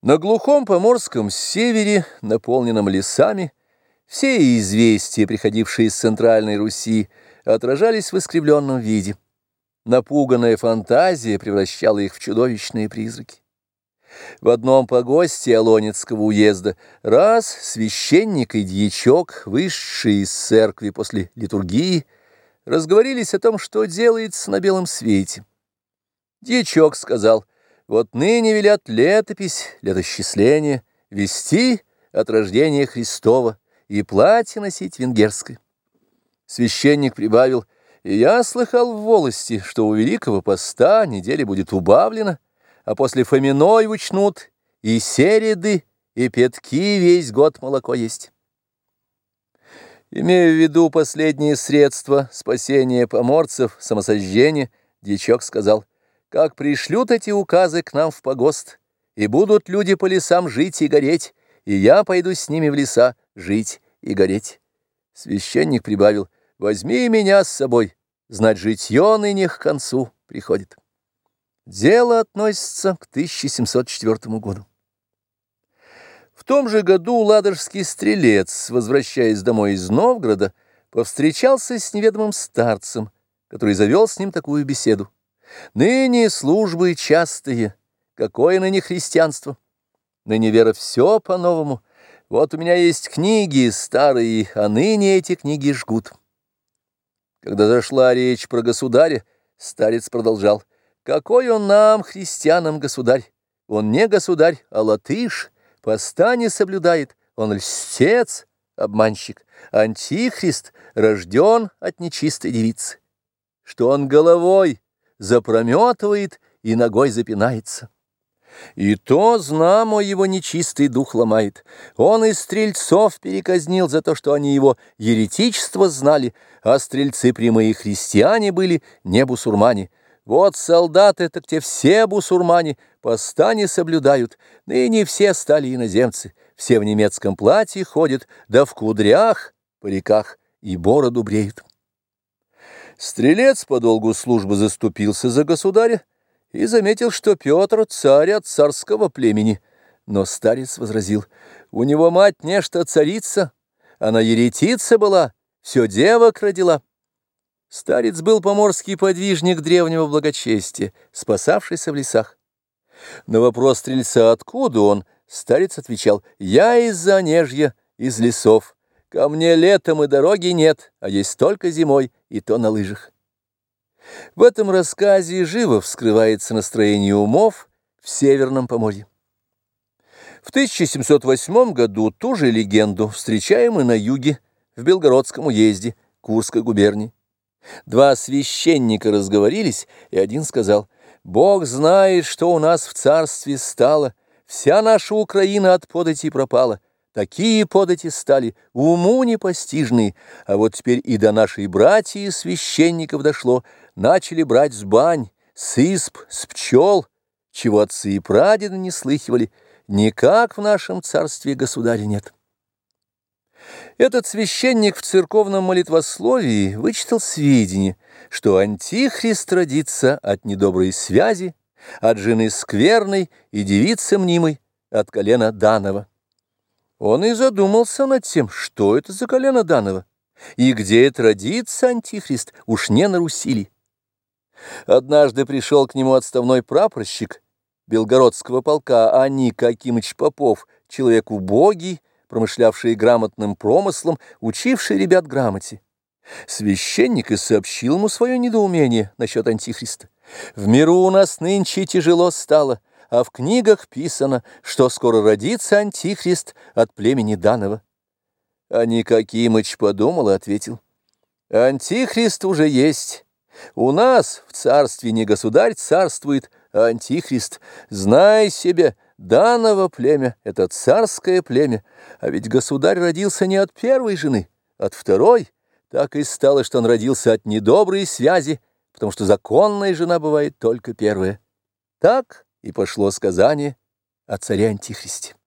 На глухом поморском севере, наполненном лесами, все известия, приходившие из Центральной Руси, отражались в искривленном виде. Напуганная фантазия превращала их в чудовищные призраки. В одном погосте Алонецкого уезда раз священник и дьячок, вышедшие из церкви после литургии, разговорились о том, что делается на белом свете. Дьячок сказал — вот ныне велят летопись, летосчисление, вести от рождения Христова и платье носить венгерское. Священник прибавил, я слыхал в волости, что у Великого Поста неделя будет убавлена, а после Фоминой учнут и середы, и пятки весь год молоко есть. Имея в виду последние средства спасения поморцев, самосожжения, дьячок сказал — как пришлют эти указы к нам в погост, и будут люди по лесам жить и гореть, и я пойду с ними в леса жить и гореть. Священник прибавил, возьми меня с собой, знать житье ныне к концу приходит. Дело относится к 1704 году. В том же году ладожский стрелец, возвращаясь домой из Новгорода, повстречался с неведомым старцем, который завел с ним такую беседу. Ныне службы частые, какое ныне христианство? Ныне вера все по-новому. Вот у меня есть книги старые, а ныне эти книги жгут. Когда зашла речь про государя, старец продолжал. Какой он нам, христианам, государь? Он не государь, а латыш, поста не соблюдает, он льстец, обманщик, антихрист, рожден от нечистой девицы. Что он головой, запрометывает и ногой запинается. И то, знамо, его нечистый дух ломает. Он и стрельцов переказнил за то, что они его еретичество знали, а стрельцы прямые христиане были, не бусурмане. Вот солдаты, так те все бусурмане, поста не соблюдают, ныне все стали иноземцы, все в немецком платье ходят, да в кудрях, париках и бороду бреют. Стрелец по долгу службы заступился за государя и заметил, что Петр — царь от царского племени. Но старец возразил, у него мать нечто царица, она еретица была, все девок родила. Старец был поморский подвижник древнего благочестия, спасавшийся в лесах. На вопрос стрельца, откуда он, старец отвечал, «Я из-за нежья, из лесов. Ко мне летом и дороги нет, а есть только зимой, и то на лыжах. В этом рассказе живо вскрывается настроение умов в Северном Поморье. В 1708 году ту же легенду встречаем и на юге, в Белгородском уезде Курской губернии. Два священника разговорились, и один сказал, «Бог знает, что у нас в царстве стало, вся наша Украина от подати пропала». Такие подати стали, уму непостижные, а вот теперь и до нашей братьи священников дошло, начали брать с бань, с исп, с пчел, чего отцы и прадеды не слыхивали, никак в нашем царстве государя нет. Этот священник в церковном молитвословии вычитал сведения, что антихрист родится от недоброй связи, от жены скверной и девицы мнимой, от колена Данова. Он и задумался над тем, что это за колено Данова, и где это родится антихрист, уж не на Руси Однажды пришел к нему отставной прапорщик белгородского полка Аник Акимыч Попов, человек убогий, промышлявший грамотным промыслом, учивший ребят грамоте. Священник и сообщил ему свое недоумение насчет антихриста. «В миру у нас нынче тяжело стало» а в книгах писано, что скоро родится антихрист от племени Данова. А Никакимыч подумал и ответил, антихрист уже есть. У нас в царстве не государь царствует, а антихрист. Знай себе, Даново племя — это царское племя, а ведь государь родился не от первой жены, от второй. Так и стало, что он родился от недоброй связи, потому что законная жена бывает только первая. Так и пошло сказание о царе Антихристе.